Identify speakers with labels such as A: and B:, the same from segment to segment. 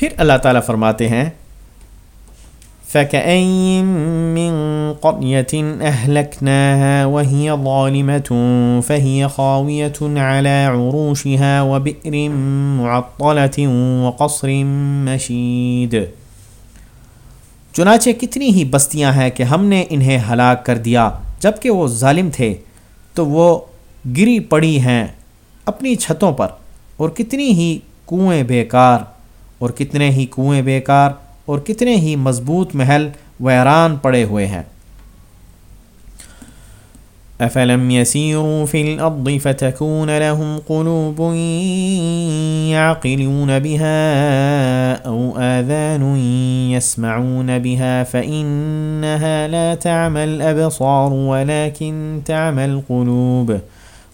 A: پھر اللہ تعالیٰ فرماتے ہیں، فكأين من چنانچہ کتنی ہی بستیاں ہیں کہ ہم نے انہیں ہلاک کر دیا جبکہ وہ ظالم تھے، تو وہ گری پڑی ہیں اپنی چھتوں پر اور کتنی ہی کنویں بیکار۔ اور کتنے ہی کنویں بیکار اور کتنے ہی مضبوط محل ویران پڑے ہوئے ہیں۔ افلم يسيروا في الارض فتكون لهم قلوب يعقلون بها او اذان يسمعون بها فانها لا تعمى الابصار ولكن تعمى القلوب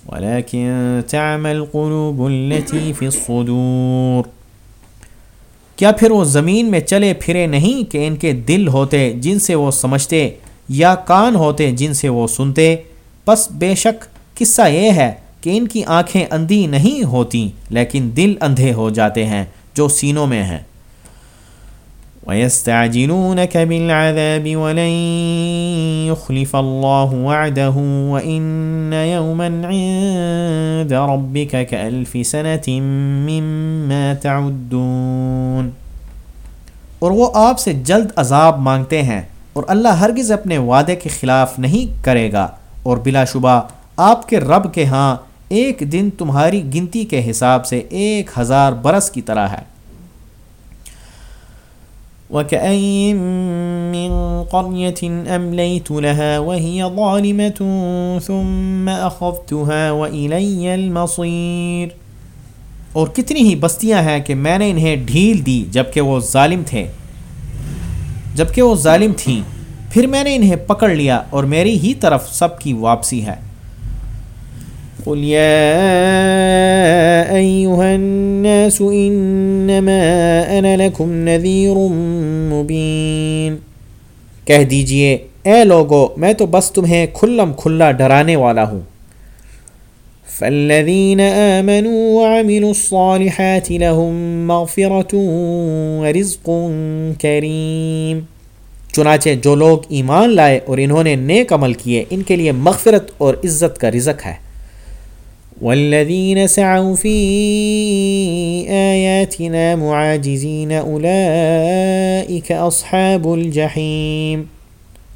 A: ولكن تعمى القلوب التي في الصدور کیا پھر وہ زمین میں چلے پھرے نہیں کہ ان کے دل ہوتے جن سے وہ سمجھتے یا کان ہوتے جن سے وہ سنتے؟ بس بے شک قصہ یہ ہے کہ ان کی آنکھیں اندھی نہیں ہوتیں لیکن دل اندھے ہو جاتے ہیں جو سینوں میں ہیں۔ وَيَسْتَعْجِلُونَكَ بِالْعَذَابِ وَلَن يُخْلِفَ اللَّهُ وَعْدَهُ وَإِنَّ يَوْمًا عِندَ رَبِّكَ كَأَلْفِ سَنَةٍ مِّمَّا تَعُدُّونَ اور وہ آپ سے جلد عذاب مانگتے ہیں اور اللہ ہرگز اپنے وعدے کے خلاف نہیں کرے گا اور بلا شبہ آپ کے رب کے ہاں ایک دن تمہاری گنتی کے حساب سے ایک ہزار برس کی طرح ہے۔
B: وكأين من قرية أمليت لها وهي ظالمة ثم أخذتها وإلي المصير۔
A: اور کتنی ہی بستیاں ہیں کہ میں نے انہیں ڈھیل دی جبکہ وہ ظالم تھے۔ جبکہ وہ ظالم تھیں، پھر میں نے انہیں پکڑ لیا اور میری ہی طرف سب کی واپسی ہے۔
B: قل يا أيها الناس إنما أنا لكم نذير مبين۔
A: کہہ دیجیے، اے لوگو، میں تو بس تمہیں کھلم کھلا ڈرانے والا ہوں۔
B: فالذين آمنوا وعملوا الصالحات لهم مغفرة ورزق كريم۔
A: چنانچہ جو لوگ ایمان لائے اور انہوں نے نیک عمل کیے، ان کے لیے مغفرت اور عزت کا رزق ہے۔
B: والذين سعوا في آياتنا معاجزين أولئك أصحاب الجحيم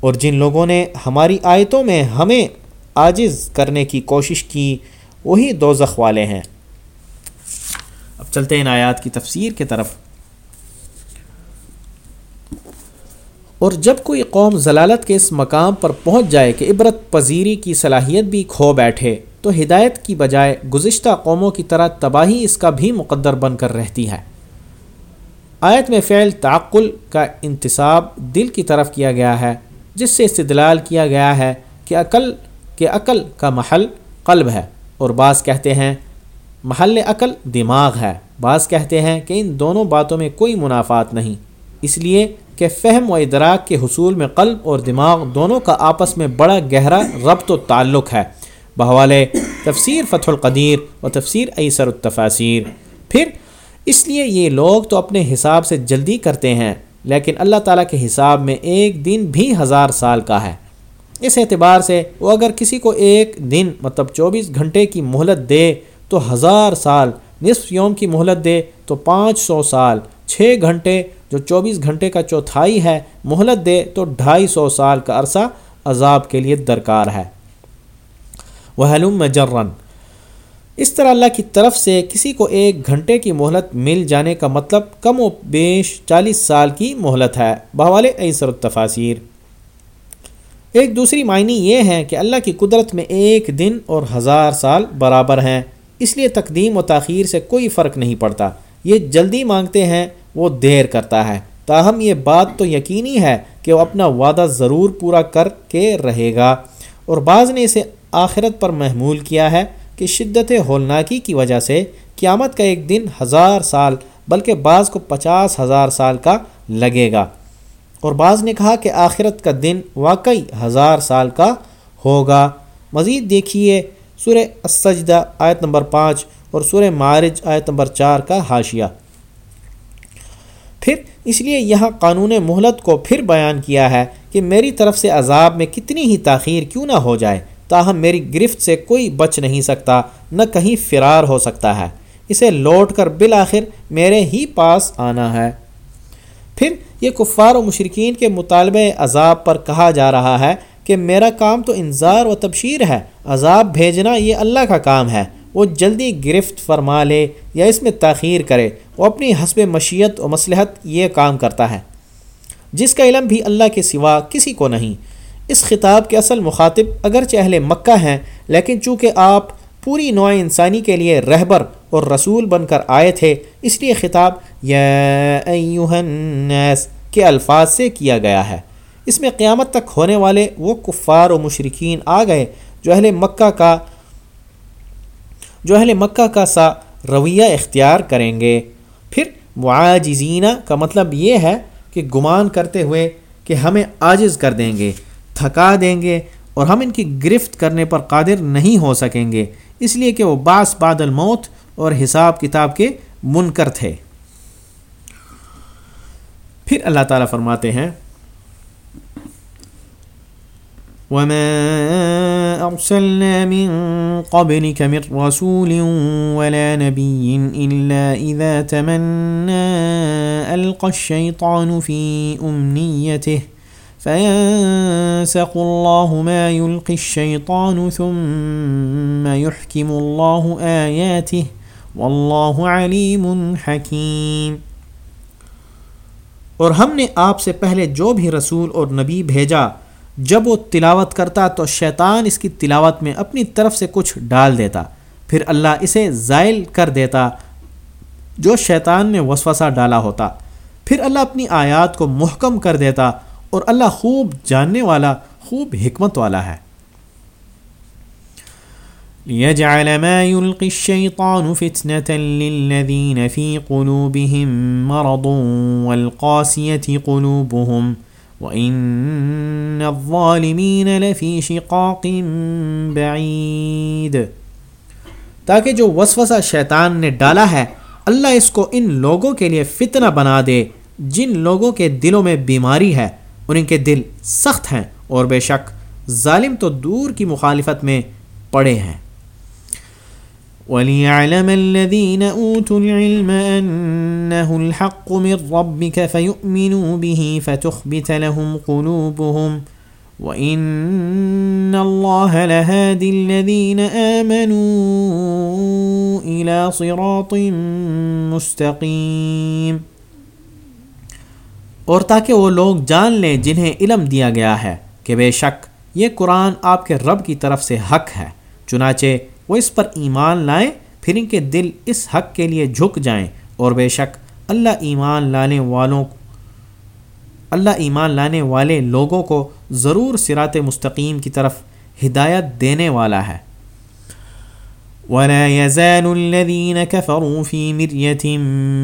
A: اور جن لوگوں نے ہماری آیتوں میں ہمیں عاجز کرنے کی کوشش کی، وہی دوزخ والے ہیں۔ اب چلتے ہیں آیات کی تفسیر کی طرف۔ اور جب کوئی قوم ضلالت کے اس مقام پر پہنچ جائے کہ عبرت پذیری کی صلاحیت بھی کھو بیٹھے، تو ہدایت کی بجائے گزشتہ قوموں کی طرح تباہی اس کا بھی مقدر بن کر رہتی ہے۔ آیت میں فعل تعقل کا انتصاب دل کی طرف کیا گیا ہے، جس سے استدلال کیا گیا ہے کہ عقل کے عقل کا محل قلب ہے، اور بعض کہتے ہیں محل عقل دماغ ہے۔ بعض کہتے ہیں کہ ان دونوں باتوں میں کوئی منافعات نہیں۔ اس لیے کہ فہم و ادراک کے حصول میں قلب اور دماغ دونوں کا آپس میں بڑا گہرا ربط و تعلق ہے۔ بحوالے تفسیر فتح القدیر و تفسیر ایسر التفاصیر پھر، اس لیے یہ لوگ تو اپنے حساب سے جلدی کرتے ہیں، لیکن اللہ تعالیٰ کے حساب میں ایک دن بھی ہزار سال کا ہے۔ اس اعتبار سے وہ اگر کسی کو ایک دن مطلب چوبیس گھنٹے کی مہلت دے تو ہزار سال، نصف یوم کی مہلت دے تو پانچ سو سال۔ چھ گھنٹے جو چوبیس گھنٹے کا چوتھائی ہے، مہلت دے تو ڈھائی سو سال کا عرصہ عذاب کے لیے درکار ہے۔ وہ جرن اس طرح اللہ کی طرف سے کسی کو ایک گھنٹے کی مہلت مل جانے کا مطلب کم و بیش چالیس سال کی مہلت ہے۔ بحوال ایسر التفاصیر ایک دوسری معنی یہ ہے کہ اللہ کی قدرت میں ایک دن اور ہزار سال برابر ہیں۔ اس لیے تقدیم و تاخیر سے کوئی فرق نہیں پڑتا۔ یہ جلدی مانگتے ہیں وہ دیر کرتا ہے۔ تاہم، یہ بات تو یقینی ہے کہ وہ اپنا وعدہ ضرور پورا کر کے رہے گا۔ اور بعض نے اسے آخرت پر محمول کیا ہے کہ شدت ہولناکی کی وجہ سے قیامت کا ایک دن ہزار سال، بلکہ بعض کو پچاس ہزار سال کا لگے گا۔ اور بعض نے کہا کہ آخرت کا دن واقعی ہزار سال کا ہوگا۔ مزید دیکھیے سورہ السجدہ آیت نمبر پانچ اور سورہ معارج آیت نمبر چار کا حاشیہ۔ پھر اس لیے یہاں قانون مہلت کو پھر بیان کیا ہے کہ میری طرف سے عذاب میں کتنی ہی تاخیر کیوں نہ ہو جائے، تاہم میری گرفت سے کوئی بچ نہیں سکتا، نہ کہیں فرار ہو سکتا ہے۔ اسے لوٹ کر بالآخر میرے ہی پاس آنا ہے۔ پھر یہ کفار و مشرقین کے مطالبہ عذاب پر کہا جا رہا ہے کہ میرا کام تو انظار و تبشیر ہے، عذاب بھیجنا یہ اللہ کا کام ہے۔ وہ جلدی گرفت فرما لے یا اس میں تاخیر کرے، وہ اپنی حسب مشیت و مصلحت یہ کام کرتا ہے۔ جس کا علم بھی اللہ کے سوا کسی کو نہیں۔ اس خطاب کے اصل مخاطب اگرچہ اہل مکہ ہیں، لیکن چونکہ آپ پوری نوع انسانی کے لیے رہبر اور رسول بن کر آئے تھے، اس لیے خطاب یا الناس کے الفاظ سے کیا گیا ہے۔ اس میں قیامت تک ہونے والے وہ کفار و مشرقین آ گئے جو اہل مکہ کا جو اہل مکہ کا سا رویہ اختیار کریں گے۔ پھر معاجزینہ کا مطلب یہ ہے کہ گمان کرتے ہوئے کہ ہمیں عاجز کر دیں گے، تھکا دیں گے اور ہم ان کی گرفت کرنے پر قادر نہیں ہو سکیں گے۔ اس لیے کہ وہ باس بادل الموت اور حساب کتاب کے منکر تھے۔ پھر اللہ تعالیٰ فرماتے ہیں
B: وما أرسلنا من قبلك من رسول ولا نبي إلا إذا تمنى ألقى الشيطان في أمنيته فينسق الله ما يلقي الشيطان ثم يحكم الله آياته والله عليم حكيم۔
A: اور ہم نے آپ سے پہلے جو بھی رسول اور نبی بھیجا جب وہ تلاوت کرتا تو شیطان اس کی تلاوت میں اپنی طرف سے کچھ ڈال دیتا۔ پھر اللہ اسے زائل کر دیتا جو شیطان نے وسوسہ ڈالا ہوتا۔ پھر اللہ اپنی آیات کو محکم کر دیتا اور اللہ خوب جاننے والا، خوب حکمت والا ہے۔
B: ليجعل ما يلقي الشيطان فتنة للذين في قلوبهم مرض والقاسية قلوبهم وَإِنَّ الظَّالِمِينَ لَفِي شِقَاقٍ بَعِيدٍ۔
A: تاکہ جو وسوسہ شیطان نے ڈالا ہے، اللہ اس کو ان لوگوں کے لیے فتنہ بنا دے، جن لوگوں کے دلوں میں بیماری ہے، اور ان کے دل سخت ہیں، اور بے شک ظالم تو دور کی مخالفت میں پڑے ہیں۔
B: وليعلم الذين أوتوا العلم أنه الحق من ربك فيؤمنوا به فتخبت لهم قلوبهم وإن الله لهادي الذين آمنوا إلى صراط مستقيم۔
A: اور تاکہ وہ لوگ جان لیں جنہیں علم دیا گیا ہے کہ بے شک یہ قرآن آپ کے رب کی طرف سے حق ہے، چنانچہ وہ اس پر ایمان لائیں، پھر ان کے دل اس حق کے لیے جھک جائیں۔ اور بے شک اللہ ایمان لانے والوں اللہ ایمان لانے والے لوگوں کو ضرور سرات مستقیم کی طرف ہدایت دینے والا ہے۔
B: ولا يزال الذين كفروا في مرية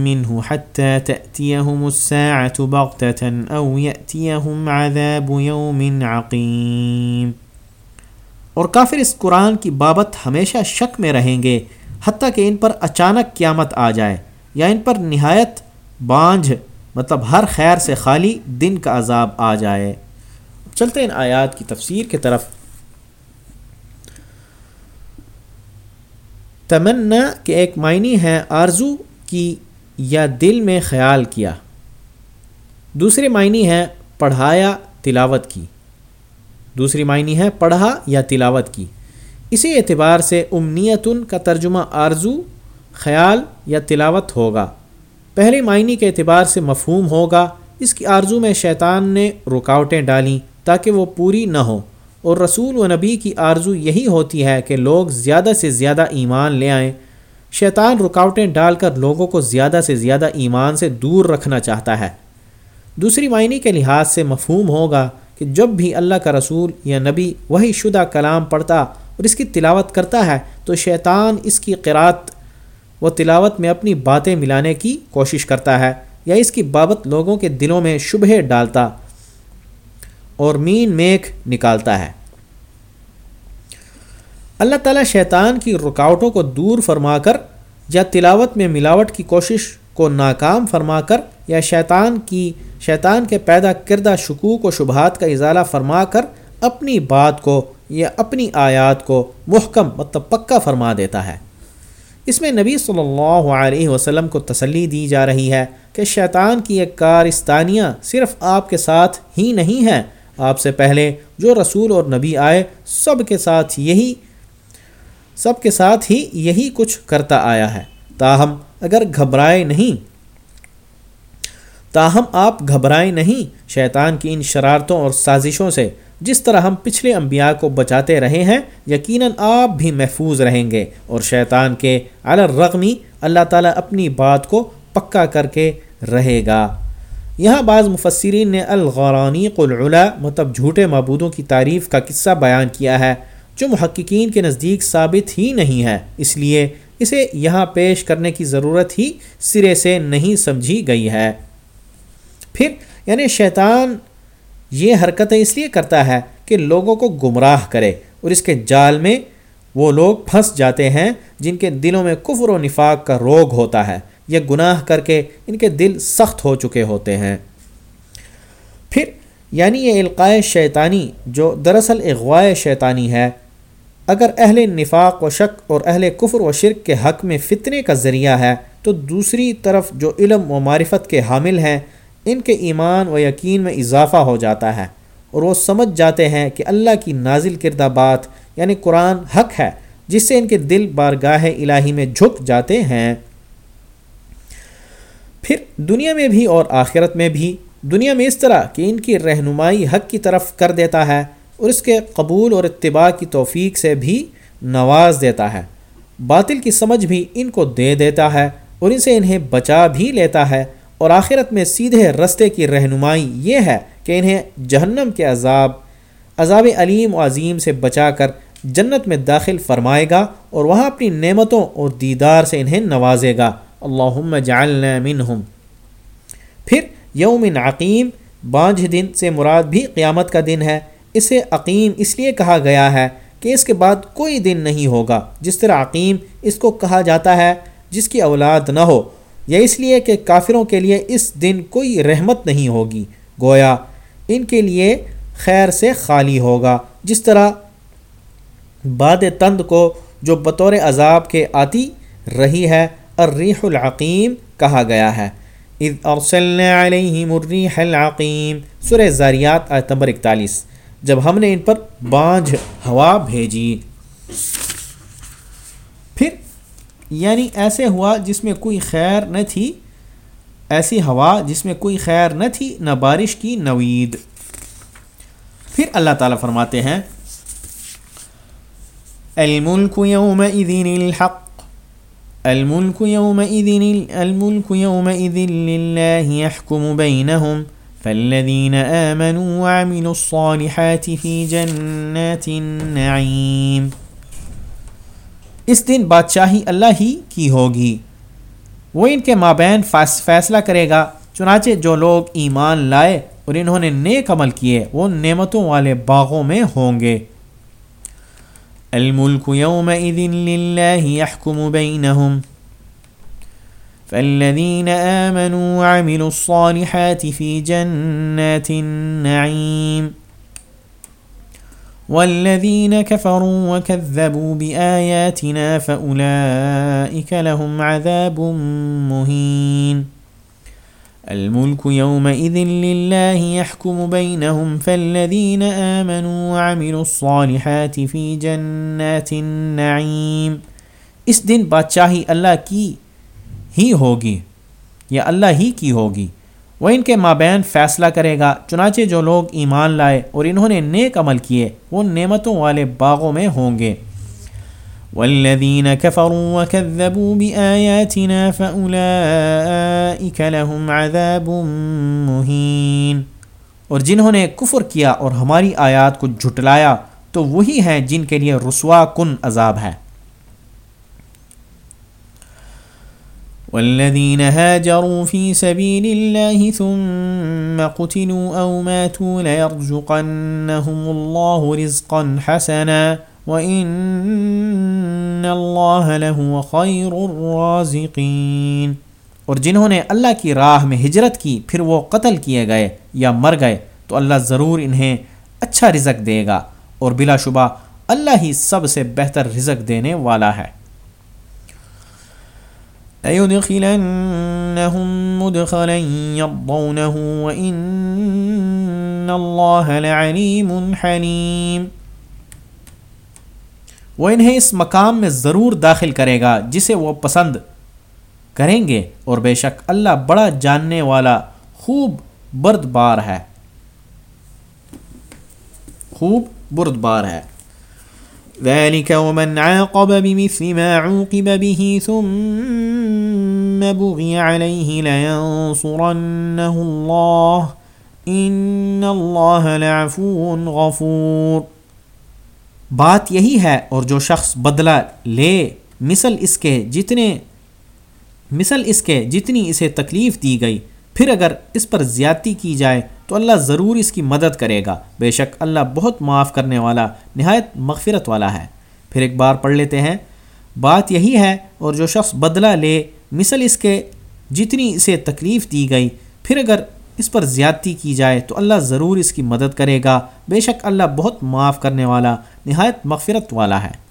B: منه حتى تأتيهم الساعة بغتة أو يأتيهم عذاب يوم عقيم
A: اور کافر اس قرآن کی بابت ہمیشہ شک میں رہیں گے، حتیٰ کہ ان پر اچانک قیامت آ جائے، یا ان پر نہایت بانجھ مطلب ہر خیر سے خالی دن کا عذاب آ جائے۔ چلتے ان آیات کی تفسیر کی طرف۔ تمنا کے ایک معنی ہے آرزو کی یا دل میں خیال کیا۔ دوسری معنی ہے پڑھایا، تلاوت کی۔ دوسری معنی ہے پڑھا یا تلاوت کی۔ اسی اعتبار سے امنیتن کا ترجمہ آرزو، خیال یا تلاوت ہوگا۔ پہلی معنی کے اعتبار سے مفہوم ہوگا۔ اس کی آرزو میں شیطان نے رکاوٹیں ڈالیں تاکہ وہ پوری نہ ہو اور رسول و نبی کی آرزو یہی ہوتی ہے کہ لوگ زیادہ سے زیادہ ایمان لے آئیں۔ شیطان رکاوٹیں ڈال کر لوگوں کو زیادہ سے زیادہ ایمان سے دور رکھنا چاہتا ہے۔ دوسری معنی کے لحاظ سے مفہوم ہوگا کہ جب بھی اللہ کا رسول یا نبی وہی شدہ کلام پڑھتا اور اس کی تلاوت کرتا ہے تو شیطان اس کی قرات و تلاوت میں اپنی باتیں ملانے کی کوشش کرتا ہے یا اس کی بابت لوگوں کے دلوں میں شبہ ڈالتا اور مین میک نکالتا ہے۔ اللہ تعالیٰ شیطان کی رکاوٹوں کو دور فرما کر یا تلاوت میں ملاوٹ کی کوشش کو ناکام فرما کر یا شیطان کی، شیطان کے پیدا کردہ شکوک و شبہات کا اضالہ فرما کر اپنی بات کو یا اپنی آیات کو محکم مطلب پکا فرما دیتا ہے۔ اس میں نبی صلی اللہ علیہ وسلم کو تسلی دی جا رہی ہے کہ شیطان کی ایک کارستانیہ صرف آپ کے ساتھ ہی نہیں ہے آپ سے پہلے جو رسول اور نبی آئے، سب کے ساتھ یہی، سب کے ساتھ ہی یہی کچھ کرتا آیا ہے۔ تاہم اگر گھبرائے نہیں، تاہم آپ گھبرائیں نہیں شیطان کی ان شرارتوں اور سازشوں سے، جس طرح ہم پچھلے انبیاء کو بچاتے رہے ہیں، یقیناً آپ بھی محفوظ رہیں گے۔ اور شیطان کے الرغمی اللہ تعالیٰ اپنی بات کو پکا کر کے رہے گا۔ یہاں بعض مفسرین نے الغرانی قلعلا مطلب جھوٹے معبودوں کی تعریف کا قصہ بیان کیا ہے، جو محققین کے نزدیک ثابت ہی نہیں ہے۔ اس لیے اسے یہاں پیش کرنے کی ضرورت ہی سرے سے نہیں سمجھی گئی ہے۔ پھر یعنی شیطان یہ حرکتیں اس لیے کرتا ہے کہ لوگوں کو گمراہ کرے اور اس کے جال میں وہ لوگ پھنس جاتے ہیں جن کے دلوں میں کفر و نفاق کا روگ ہوتا ہے یا گناہ کر کے ان کے دل سخت ہو چکے ہوتے ہیں۔ پھر یعنی یہ القائے شیطانی جو دراصل اغوائے شیطانی ہے اگر اہل نفاق و شک اور اہل کفر و شرک کے حق میں فتنے کا ذریعہ ہے، تو دوسری طرف جو علم و معرفت کے حامل ہیں، ان کے ایمان و یقین میں اضافہ ہو جاتا ہے۔ اور وہ سمجھ جاتے ہیں کہ اللہ کی نازل کردہ بات یعنی قرآن، حق ہے، جس سے ان کے دل بارگاہ الہی میں جھک جاتے ہیں۔ پھر دنیا میں بھی اور آخرت میں بھی، دنیا میں اس طرح کہ ان کی رہنمائی حق کی طرف کر دیتا ہے۔ اور اس کے قبول اور اتباع کی توفیق سے بھی نواز دیتا ہے۔ باطل کی سمجھ بھی ان کو دے دیتا ہے اور ان سے انہیں بچا بھی لیتا ہے۔ اور آخرت میں سیدھے رستے کی رہنمائی یہ ہے کہ انہیں جہنم کے عذاب عذاب علیم و عظیم سے بچا کر جنت میں داخل فرمائے گا اور وہاں اپنی نعمتوں اور دیدار سے انہیں نوازے گا۔ اللہم جعلنا منہم۔ پھر یوم عقیم، بانجھ دن سے مراد بھی قیامت کا دن ہے۔ اسے عقیم اس لیے کہا گیا ہے کہ اس کے بعد کوئی دن نہیں ہوگا۔ جس طرح عقیم اس کو کہا جاتا ہے، جس کی اولاد نہ ہو۔ یا اس لیے کہ کافروں کے لیے اس دن کوئی رحمت نہیں ہوگی۔ گویا ان کے لیے خیر سے خالی ہوگا۔ جس طرح باد تند کو جو بطور عذاب کے آتی رہی ہے الریح العقیم کہا گیا ہے۔ اذ ارسلنا علیہم الریح العقیم سورہ زاریات، آیت نمبر اکتالیس۔ جب ہم نے ان پر بانجھ ہوا بھیجی۔ پھر یعنی ایسے ہوا جس میں کوئی خیر نہ تھی، ایسی ہوا جس میں کوئی خیر نہ تھی، نہ بارش کی نوید پھر اللہ تعالیٰ فرماتے ہیں الملک يومئذ الحق۔ الملك يومئذ الملك يومئذ لله يحكم بينهم۔ فالذين آمنوا وعملوا الصالحات في جنات النعيم. اس دن بادشاہی اللہ ہی کی ہوگی. وہ ان کے مابین فیصلہ کرے گا، چنانچہ جو لوگ ایمان لائے اور انہوں نے نیک عمل کیے، وہ نعمتوں والے باغوں میں ہوں گے. الملک يومئذ لله يحكم بينهم فالذين آمنوا وعملوا الصالحات في جنات النعيم والذين كفروا وكذبوا بآياتنا فأولئك لهم عذاب مهين. الملك يومئذ لله يحكم بينهم، فالذين آمنوا وعملوا الصالحات في جنات النعيم. اس دن بادشاہی اللہ کی ہی ہوگی یا اللہ ہی کی ہوگی۔ وہ ان کے مابین فیصلہ کرے گا، چنانچہ جو لوگ ایمان لائے اور انہوں نے نیک عمل کیے، وہ نعمتوں والے باغوں میں ہوں گے۔ والذین كفروا وكذبوا بآیاتنا فأولئك لهم عذاب مہین اور جنہوں نے کفر کیا اور ہماری آیات کو جھٹلایا، تو وہی ہیں جن کے لیے رسوا کن عذاب ہے۔
B: والذين هاجروا في سبيل الله ثم قتلوا أو ماتوا ليرزقنهم الله رزقا حسنا وإن الله لهو خير الرازقين
A: اور جنہوں نے اللہ کی راہ میں ہجرت کی، پھر وہ قتل کیے گئے یا مر گئے، تو اللہ ضرور انہیں اچھا رزق دے گا اور بلا شبہ اللہ ہی سب سے بہتر رزق دینے والا ہے۔
B: لَيُدْخِلَنَّهُمْ مُدْخَلًا يَرْضَوْنَهُ وَإِنَّ اللَّهَ لَعَلِيمٌ حَلِيمٌ۔
A: وہ انہیں اس مقام میں ضرور داخل کرے گا جسے وہ پسند کریں گے اور بے شک اللہ بڑا جاننے والا خوب برد بار ہے۔ خوب برد بار ہے۔
B: ذلك ومن عاقب بمثل ما عوقب به ثم بغي عليه لينصرنه الله ان الله لعفو غفور۔
A: بات یہی ہے اور جو شخص بدلہ لے، مثل اس کے جتنے، مثل اس کے جتنی اسے تکلیف دی گئی، پھر اگر اس پر زیادتی کی جائے تو اللہ ضرور اس کی مدد کرے گا۔ بے شک اللہ بہت معاف کرنے والا، نہایت مغفرت والا ہے۔ پھر ایک بار پڑھ لیتے ہیں۔ بات یہی ہے، اور جو شخص بدلہ لے، مثل اس کے جتنی اسے تکلیف دی گئی، پھر اگر اس پر زیادتی کی جائے تو اللہ ضرور اس کی مدد کرے گا۔ بے شک اللہ بہت معاف کرنے والا، نہایت مغفرت والا ہے۔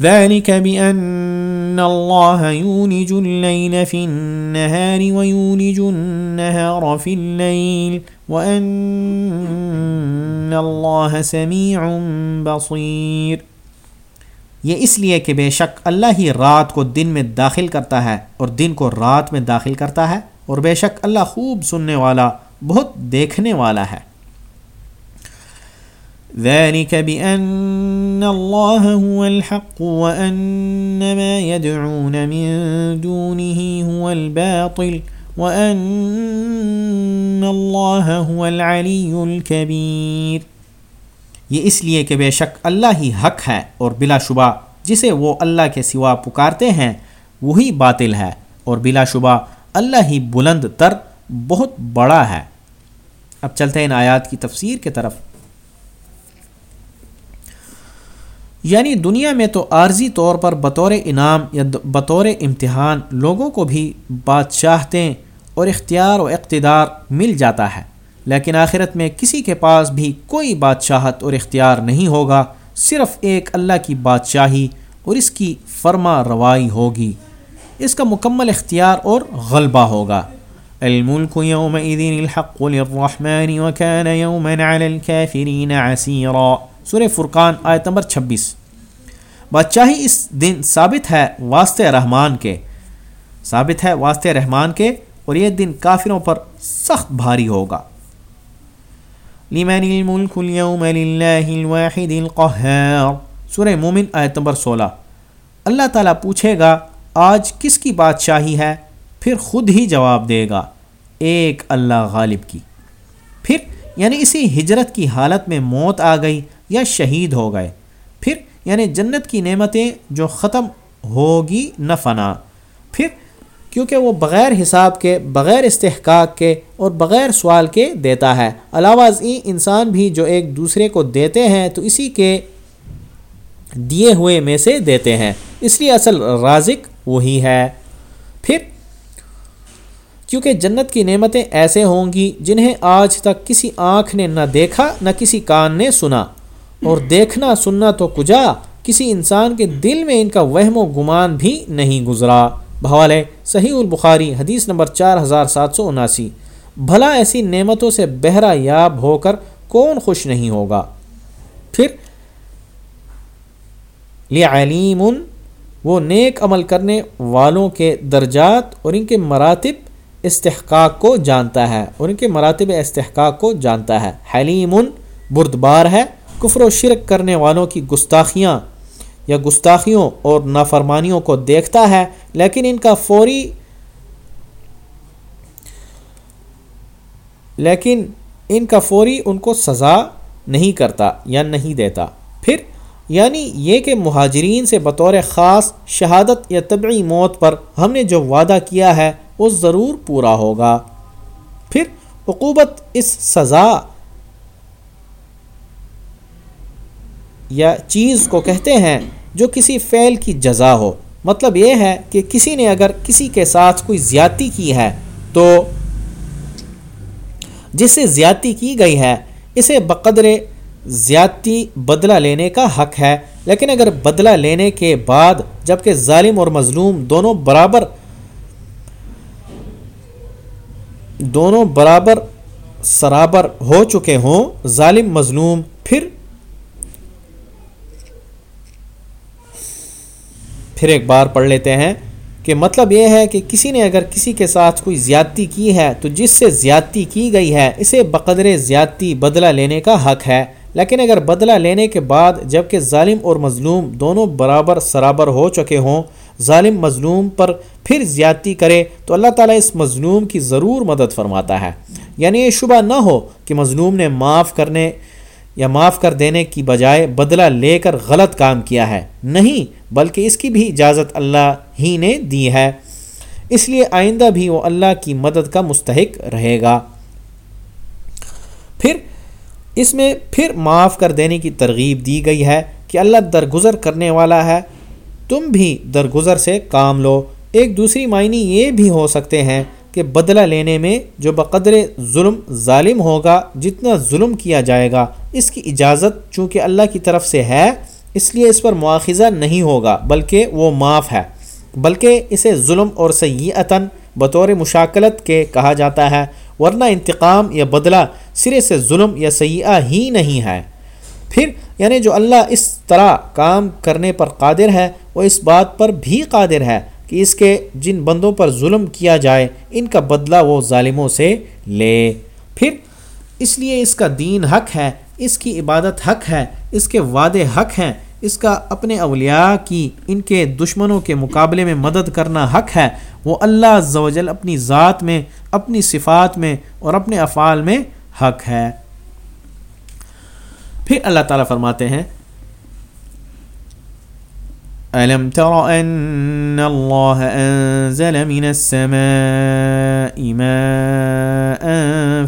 B: ذلك بأن الله يولج الليل في النهار ويولج النهار في الليل وأن الله سميع بصير۔
A: یہ اس لیے کہ بے شک اللہ ہی رات کو دن میں داخل کرتا ہے اور دن کو رات میں داخل کرتا ہے اور بے شک اللہ خوب سننے والا، بہت دیکھنے والا ہے۔
B: ذلك بأن الله هو الحق وأن ما يدعون من دونه هو الباطل وأن الله هو العلي الكبير۔
A: یہ اس لیے کہ بے شک اللہ ہی حق ہے اور بلا شبہ جسے وہ اللہ کے سوا پکارتے ہیں، وہی باطل ہے۔ اور بلا شبہ اللہ ہی بلند تر، بہت بڑا ہے۔ اب چلتے ہیں ان آیات کی تفسیر کے طرف۔ یعنی دنیا میں تو عارضی طور پر بطور انعام یا بطور امتحان لوگوں کو بھی بادشاہتیں اور اختیار و اقتدار مل جاتا ہے۔ لیکن آخرت میں کسی کے پاس بھی کوئی بادشاہت اور اختیار نہیں ہوگا، صرف ایک اللہ کی بادشاہی اور اس کی فرما روائی ہوگی۔ اس کا مکمل اختیار اور غلبہ ہوگا۔
B: الملك يومئذ الحق للرحمن وكان يوما على الكافرين عسيرا۔
A: سورہ فرقان آیت نمبر چھبیس۔ بادشاہی اس دن ثابت ہے واسطے رحمان کے۔ ثابت ہے واسطے رحمان کے اور یہ دن کافروں پر سخت بھاری ہوگا۔
B: لمن الملك اليوم لله الواحد القهار
A: سورہ مومن آیت نمبر سولہ۔ اللہ تعالیٰ پوچھے گا، آج کس کی بادشاہی ہے؟ پھر خود ہی جواب دے گا، ایک اللہ غالب کی۔ پھر یعنی اسی ہجرت کی حالت میں موت آ گئی۔ یا شہید ہو گئے۔ پھر یعنی جنت کی نعمتیں جو ختم ہوگی نہ فنا۔ پھر کیونکہ وہ بغیر حساب کے، بغیر استحقاق کے اور بغیر سوال کے دیتا ہے۔ علاوہ ازیں انسان بھی جو ایک دوسرے کو دیتے ہیں تو اسی کے دیے ہوئے میں سے دیتے ہیں۔ اس لیے اصل رازق وہی ہے۔ پھر کیونکہ جنت کی نعمتیں ایسے ہوں گی جنہیں آج تک کسی آنکھ نے نہ دیکھا، نہ کسی کان نے سنا۔ اور دیکھنا سننا تو کجا، کسی انسان کے دل میں ان کا وہم و گمان بھی نہیں گزرا۔ بحال ہے، صحیح البخاری حدیث نمبر چار ہزار سات سو اناسی۔ بھلا ایسی نعمتوں سے بہرا یاب ہو کر کون خوش نہیں ہوگا؟ پھر علیم وہ نیک عمل کرنے والوں کے درجات اور ان کے مراتب استحقاق کو جانتا ہے۔ اور ان کے مراتب استحقاق کو جانتا ہے۔ حلیم، بردبار ہے کفر و شرک کرنے والوں کی گستاخیاں یا گستاخیوں اور نافرمانیوں کو دیکھتا ہے، لیکن ان کا فوری لیکن ان کا فوری ان کو سزا نہیں کرتا یا نہیں دیتا۔ پھر یعنی یہ کہ مہاجرین سے بطور خاص شہادت یا طبعی موت پر ہم نے جو وعدہ کیا ہے، وہ ضرور پورا ہوگا۔ پھر، عقوبت اس سزا یا چیز کو کہتے ہیں جو کسی فعل کی جزا ہو۔ مطلب یہ ہے کہ کسی نے اگر کسی کے ساتھ کوئی زیادتی کی ہے تو جس سے زیادتی کی گئی ہے، اسے بقدر زیادتی بدلہ لینے کا حق ہے۔ لیکن اگر بدلہ لینے کے بعد جبکہ ظالم اور مظلوم دونوں برابر دونوں برابر سرابر ہو چکے ہوں، ظالم، مظلوم پھر پھر ایک بار پڑھ لیتے ہیں کہ مطلب یہ ہے کہ کسی نے اگر کسی کے ساتھ کوئی زیادتی کی ہے تو جس سے زیادتی کی گئی ہے، اسے بقدر زیادتی بدلہ لینے کا حق ہے۔ لیکن اگر بدلہ لینے کے بعد جبکہ ظالم اور مظلوم دونوں برابر سرابر ہو چکے ہوں، ظالم مظلوم پر پھر زیادتی کرے، تو اللہ تعالیٰ اس مظلوم کی ضرور مدد فرماتا ہے۔ یعنی یہ شبہ نہ ہو کہ مظلوم نے معاف کرنے یا معاف کر دینے کی بجائے بدلہ لے کر غلط کام کیا ہے۔ نہیں، بلکہ اس کی بھی اجازت اللہ ہی نے دی ہے۔ اس لیے آئندہ بھی وہ اللہ کی مدد کا مستحق رہے گا۔ پھر اس میں پھر معاف کر دینے کی ترغیب دی گئی ہے کہ اللہ درگزر کرنے والا ہے۔ تم بھی درگزر سے کام لو۔ ایک دوسری معنی یہ بھی ہو سکتے ہیں کہ بدلہ لینے میں جو بقدر ظلم ظالم ہوگا، جتنا ظلم کیا جائے گا اس کی اجازت چونکہ اللہ کی طرف سے ہے، اس لیے اس پر مواخذہ نہیں ہوگا، بلکہ وہ معاف ہے۔ بلکہ اسے ظلم اور سیعتاً بطور مشاکلت کے کہا جاتا ہے، ورنہ انتقام یا بدلہ سرے سے ظلم یا سیاح ہی نہیں ہے۔ پھر یعنی جو اللہ اس طرح کام کرنے پر قادر ہے، وہ اس بات پر بھی قادر ہے کہ اس کے جن بندوں پر ظلم کیا جائے، ان کا بدلہ وہ ظالموں سے لے۔ پھر، اس لیے اس کا دین حق ہے اس کی عبادت حق ہے، اس کے وعدے حق ہیں، اس کا اپنے اولیاء کی، ان کے دشمنوں کے مقابلے میں مدد کرنا حق ہے۔ وہ اللہ زوجل اپنی ذات میں، اپنی صفات میں اور اپنے افعال میں حق ہے۔ پھر اللہ تعالیٰ فرماتے ہیں،
B: ألم تر أن الله أنزل من السماء ماء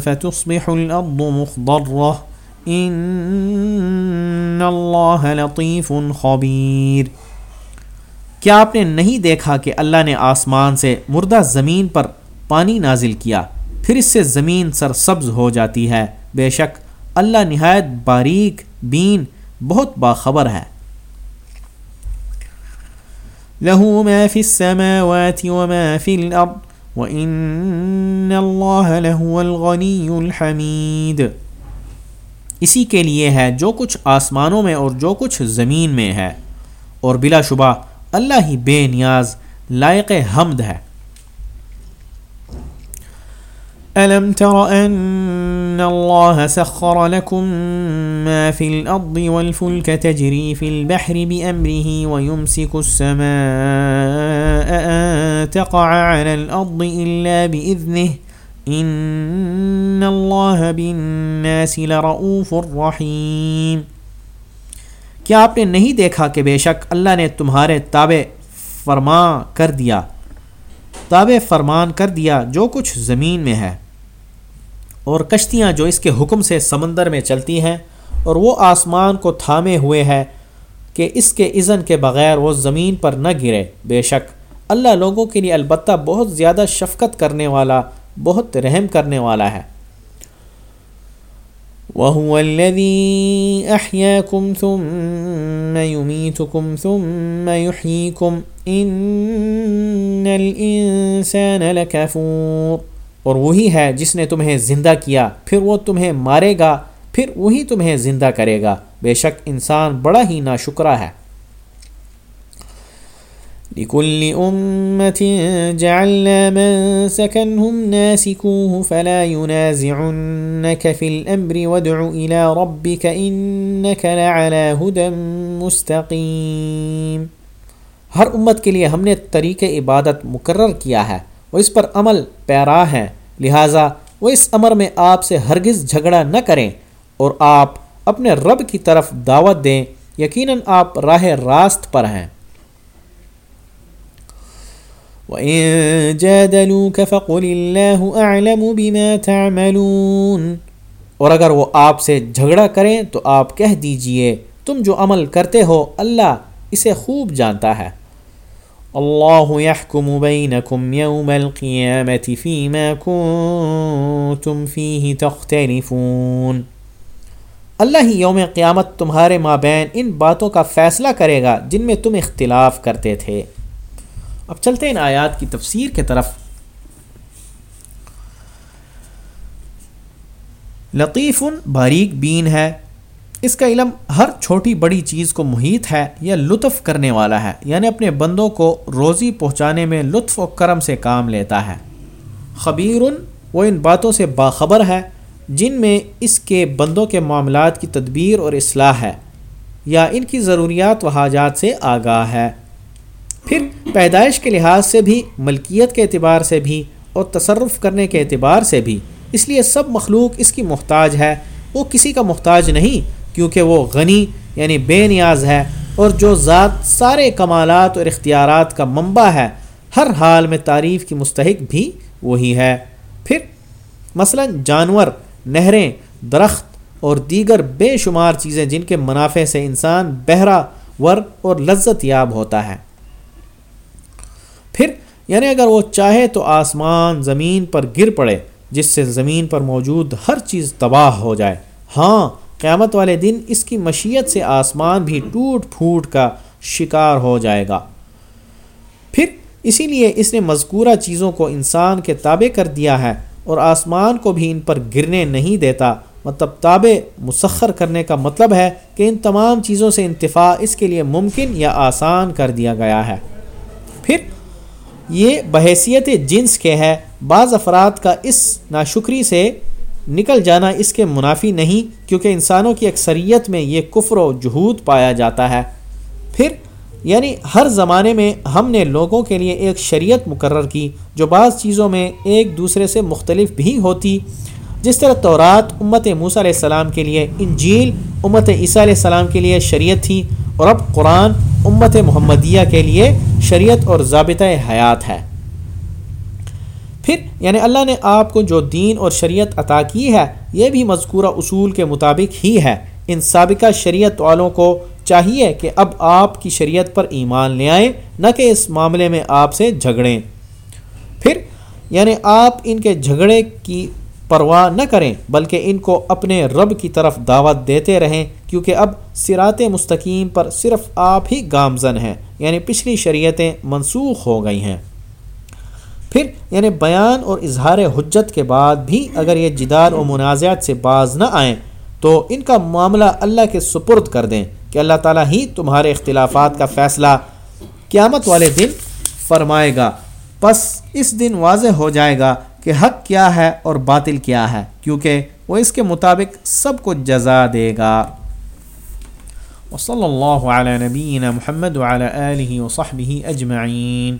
B: فتصبح الأرض مخضرة إن الله لطيف خبير۔
A: کیا آپ نے نہیں دیکھا کہ اللہ نے آسمان سے مردہ زمین پر پانی نازل کیا؟ پھر اس سے زمین سر سبز ہو جاتی ہے۔ بے شک اللہ نہایت باریک، بین، بہت باخبر ہے۔
B: له ما في السماوات وما في الأرض وإن الله لهو الغني الحميد۔
A: اسی کے لیے ہے جو کچھ آسمانوں میں اور جو کچھ زمین میں ہے۔ اور بلا شبہ اللہ ہی بے نیاز، لائق حمد ہے۔
B: ألم تر أن الله سخر لكم ما في الأرض والفلك تجري في البحر بأمره ويمسك السماء أن تقع على الأرض إلا بإذنه إن الله بالناس لرؤوف رحيم۔
A: کیا آپ نے نہیں دیکھا کہ بے شک اللہ نے تمہارے تابع فرما کر دیا؟ تابع فرمان کر دیا جو کچھ زمین میں ہے۔ اور کشتیاں جو اس کے حکم سے سمندر میں چلتی ہیں، اور وہ آسمان کو تھامے ہوئے ہے کہ اس کے اذن کے بغیر وہ زمین پر نہ گرے۔ بے شک اللہ لوگوں کے لیے البتہ بہت زیادہ شفقت کرنے والا بہت رحم کرنے والا ہے۔
B: وهو الذي أحياكم ثم يميتكم ثم يحييكم إن الإنسان لكفور۔
A: اور وہی ہے جس نے تمہیں زندہ کیا، پھر وہ تمہیں مارے گا، پھر وہی تمہیں زندہ کرے گا۔ بے شک انسان بڑا ہی ناشکرہ ہے۔
B: لكل أمة جعلنا من سكنهم ناسكوه فلا ينازعنك في الأمر وادع إلى ربك إنك لعلى هدى مستقيم۔
A: ہر امت کے لیے ہم نے طریق عبادت مقرر کیا ہے۔ وہ اس پر عمل پیرا ہیں لہٰذا وہ اس امر میں آپ سے ہرگز جھگڑا نہ کریں اور آپ اپنے رب کی طرف دعوت دیں۔ یقیناً آپ راہ راست پر ہیں۔
B: وَإِن جَادَلُوكَ فَقُلِ اللَّهُ أَعْلَمُ بِمَا تَعْمَلُونَ۔
A: اور اگر وہ آپ سے جھگڑا کریں تو آپ کہہ دیجیے، تم جو عمل کرتے ہو، اللہ اسے خوب جانتا ہے۔
B: اللہ يحكم بينكم يوم القيامة فيما كنتم فيه تختلفون۔
A: اللہ ہی یوم قیامت تمہارے مابین ان باتوں کا فیصلہ کرے گا جن میں تم اختلاف کرتے تھے۔ اب چلتے ہیں ان آیات کی تفسیر کے طرف۔ لطیف باریک بین ہے۔ اس کا علم ہر چھوٹی بڑی چیز کو محیط ہے یا لطف کرنے والا ہے یعنی اپنے بندوں کو روزی پہنچانے میں لطف و کرم سے کام لیتا ہے۔ خبیر وہ ان باتوں سے باخبر ہے جن میں اس کے بندوں کے معاملات کی تدبیر اور اصلاح ہے، یا ان کی ضروریات و حاجات سے آگاہ ہے۔ پھر پیدائش کے لحاظ سے بھی، ملکیت کے اعتبار سے بھی اور تصرف کرنے کے اعتبار سے بھی۔ اس لیے سب مخلوق اس کی محتاج ہے۔ وہ کسی کا محتاج نہیں، کیونکہ وہ غنی یعنی بے نیاز ہے۔ اور جو ذات سارے کمالات اور اختیارات کا منبع ہے، ہر حال میں تعریف کی مستحق بھی وہی ہے۔ پھر، مثلا جانور، نہریں، درخت اور دیگر بے شمار چیزیں جن کے منافع سے انسان بہرا ور اور لذت یاب ہوتا ہے۔ پھر یعنی اگر وہ چاہے تو آسمان، زمین پر گر پڑے، جس سے زمین پر موجود ہر چیز تباہ ہو جائے۔ ہاں قیامت والے دن اس کی مشیت سے آسمان بھی ٹوٹ پھوٹ کا شکار ہو جائے گا۔ پھر، اسی لیے اس نے مذکورہ چیزوں کو انسان کے تابع کر دیا ہے اور آسمان کو بھی ان پر گرنے نہیں دیتا۔ مطلب تابع مسخر کرنے کا مطلب ہے کہ ان تمام چیزوں سے انتفاع اس کے لیے ممکن یا آسان کر دیا گیا ہے۔ پھر یہ بحیثیت جنس کے ہے۔ بعض افراد کا اس ناشکری سے نکل جانا اس کے منافی نہیں، کیونکہ انسانوں کی اکثریت میں یہ کفر و جہود پایا جاتا ہے۔ پھر یعنی ہر زمانے میں ہم نے لوگوں کے لیے ایک شریعت مقرر کی، جو بعض چیزوں میں ایک دوسرے سے مختلف بھی ہوتی۔ جس طرح تورات امت موسیٰ علیہ السلام کے لیے انجیل، امت عیسیٰ علیہ السلام کے لیے شریعت تھی اور اب قرآن امت محمدیہ کے لیے شریعت اور ضابطۂ حیات ہے۔ پھر یعنی اللہ نے آپ کو جو دین اور شریعت عطا کی ہے، یہ بھی مذکورہ اصول کے مطابق ہی ہے۔ ان سابقہ شریعت والوں کو چاہیے کہ اب آپ کی شریعت پر ایمان لے آئیں، نہ کہ اس معاملے میں آپ سے جھگڑیں۔ پھر یعنی آپ ان کے جھگڑے کی پرواہ نہ کریں، بلکہ ان کو اپنے رب کی طرف دعوت دیتے رہیں، کیونکہ اب سرات مستقیم پر صرف آپ ہی گامزن ہیں یعنی پچھلی شریعتیں منسوخ ہو گئی ہیں۔ پھر یعنی بیان اور اظہار حجت کے بعد بھی اگر یہ جدار و منازعات سے باز نہ آئیں، تو ان کا معاملہ اللہ کے سپرد کر دیں کہ اللہ تعالیٰ ہی تمہارے اختلافات کا فیصلہ قیامت والے دن فرمائے گا۔ پس اس دن واضح ہو جائے گا کہ حق کیا ہے اور باطل کیا ہے، کیونکہ وہ اس کے مطابق سب کو جزا دے گا۔ وصلی اللہ علیہ نبین محمد علیہ وصحبہ اجمعین۔